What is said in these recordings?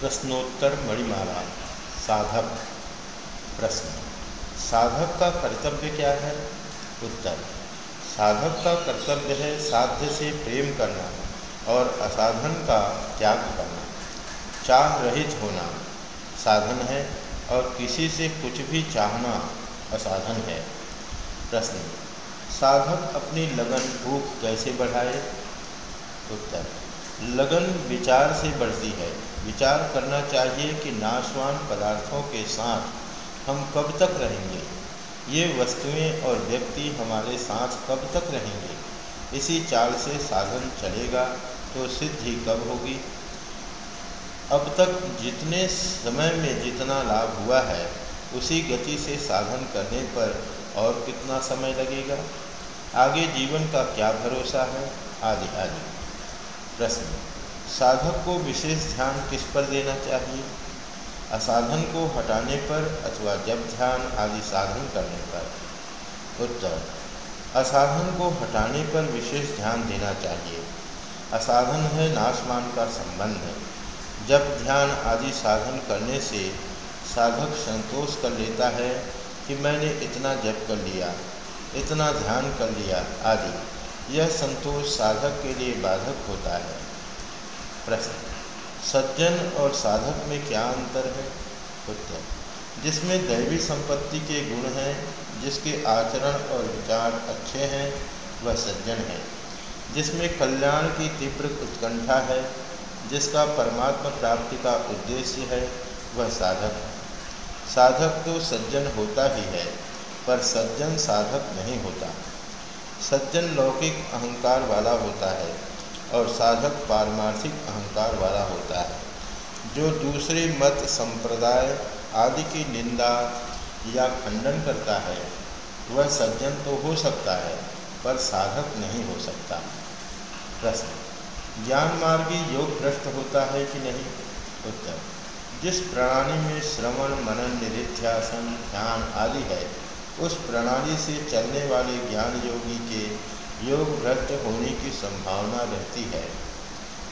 प्रश्नोत्तर मणिमाला साधक प्रश्न। साधक का कर्तव्य क्या है? उत्तर। साधक का कर्तव्य है साध्य से प्रेम करना और असाधन का त्याग करना। चाह रहित होना साधन है और किसी से कुछ भी चाहना असाधन है। प्रश्न। साधक अपनी लगन भूख कैसे बढ़ाए? उत्तर। लगन विचार से बढ़ती है। विचार करना चाहिए कि नाशवान पदार्थों के साथ हम कब तक रहेंगे? ये वस्तुएँ और व्यक्ति हमारे साथ कब तक रहेंगे? इसी चाल से साधन चलेगा तो सिद्धि कब होगी? अब तक जितने समय में जितना लाभ हुआ है, उसी गति से साधन करने पर और कितना समय लगेगा? आगे जीवन का क्या भरोसा है? आदि आदि। प्रश्न। साधक को विशेष ध्यान किस पर देना चाहिए? असाधन को हटाने पर अथवा जब ध्यान आदि साधन करने पर? उत्तर, असाधन को हटाने पर विशेष ध्यान देना चाहिए। असाधन है नाशमान का संबंध। जब ध्यान आदि साधन करने से साधक संतोष कर लेता है कि मैंने इतना जप कर लिया, इतना ध्यान कर लिया आदि। यह संतोष साधक के लिए बाधक होता है। प्रश्न, सज्जन और साधक में क्या अंतर है? उत्तर, जिसमें दैवी संपत्ति के गुण हैं, जिसके आचरण और विचार अच्छे हैं, वह सज्जन है। जिसमें कल्याण की तीव्र उत्कंठा है, जिसका परमात्मा प्राप्ति का उद्देश्य है, वह साधक है। साधक तो सज्जन होता ही है, पर सज्जन साधक नहीं होता। सज्जन लौकिक अहंकार वाला होता है और साधक पारमार्थिक अहंकार वाला होता है। जो दूसरे मत संप्रदाय आदि की निंदा या खंडन करता है, वह सज्जन तो हो सकता है, पर साधक नहीं हो सकता। प्रश्न, ज्ञान मार्गी योग भ्रष्ट होता है कि नहीं? उत्तर, जिस प्रणाली में श्रवण, मनन निरिध्यासन ध्यान आदि है उस प्रणाली से चलने वाले ज्ञान योगी के योग भ्रष्ट होने की संभावना रहती है।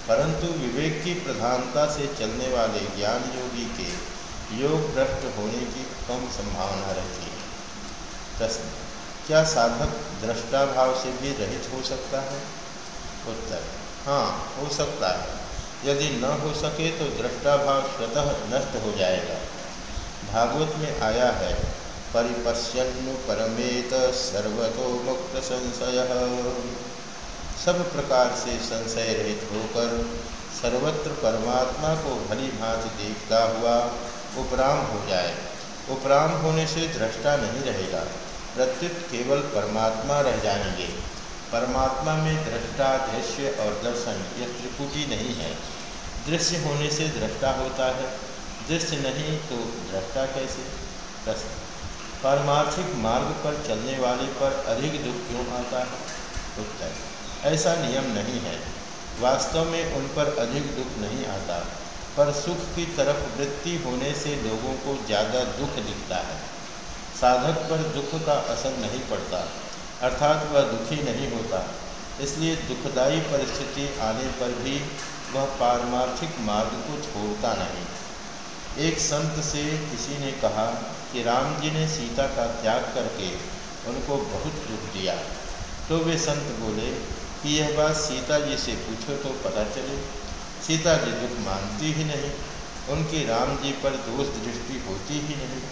परंतु विवेक की प्रधानता से चलने वाले ज्ञान योगी के योग भ्रष्ट होने की कम संभावना रहती है। प्रश्न क्या साधक दृष्टा भाव से भी रहित हो सकता है? उत्तर हाँ हो सकता है। यदि न हो सके तो दृष्टा भाव स्वतः नष्ट हो जाएगा। भागवत में आया है परिपश्यन्नु परमेत सर्वतो मुक्त संशय। सब प्रकार से संशय रहित होकर सर्वत्र परमात्मा को भली भांति देखता हुआ उपराम हो जाए। उपराम होने से दृष्टा नहीं रहेगा। प्रत्युत केवल परमात्मा रह जाएँगे। परमात्मा में दृष्टा, दृश्य और दर्शन यह त्रिपुटी नहीं है। दृश्य होने से दृष्टा होता है। दृश्य नहीं तो दृष्टा कैसे? प्रश्न। पारमार्थिक मार्ग पर चलने वाले पर अधिक दुख क्यों आता है? उत्तर, ऐसा नियम नहीं है। वास्तव में उन पर अधिक दुख नहीं आता, पर सुख की तरफ़ वृत्ति होने से लोगों को ज़्यादा दुख दिखता है। साधक पर दुख का असर नहीं पड़ता, अर्थात वह दुखी नहीं होता। इसलिए दुखदायी परिस्थिति आने पर भी वह पारमार्थिक मार्ग को छोड़ता नहीं। एक संत से किसी ने कहा कि राम जी ने सीता का त्याग करके उनको बहुत दुख दिया। तो वे संत बोले, कि यह बात सीता जी से पूछो तो पता चले। सीता जी दुख मानती ही नहीं, उनकी राम जी पर दोष दृष्टि होती ही नहीं।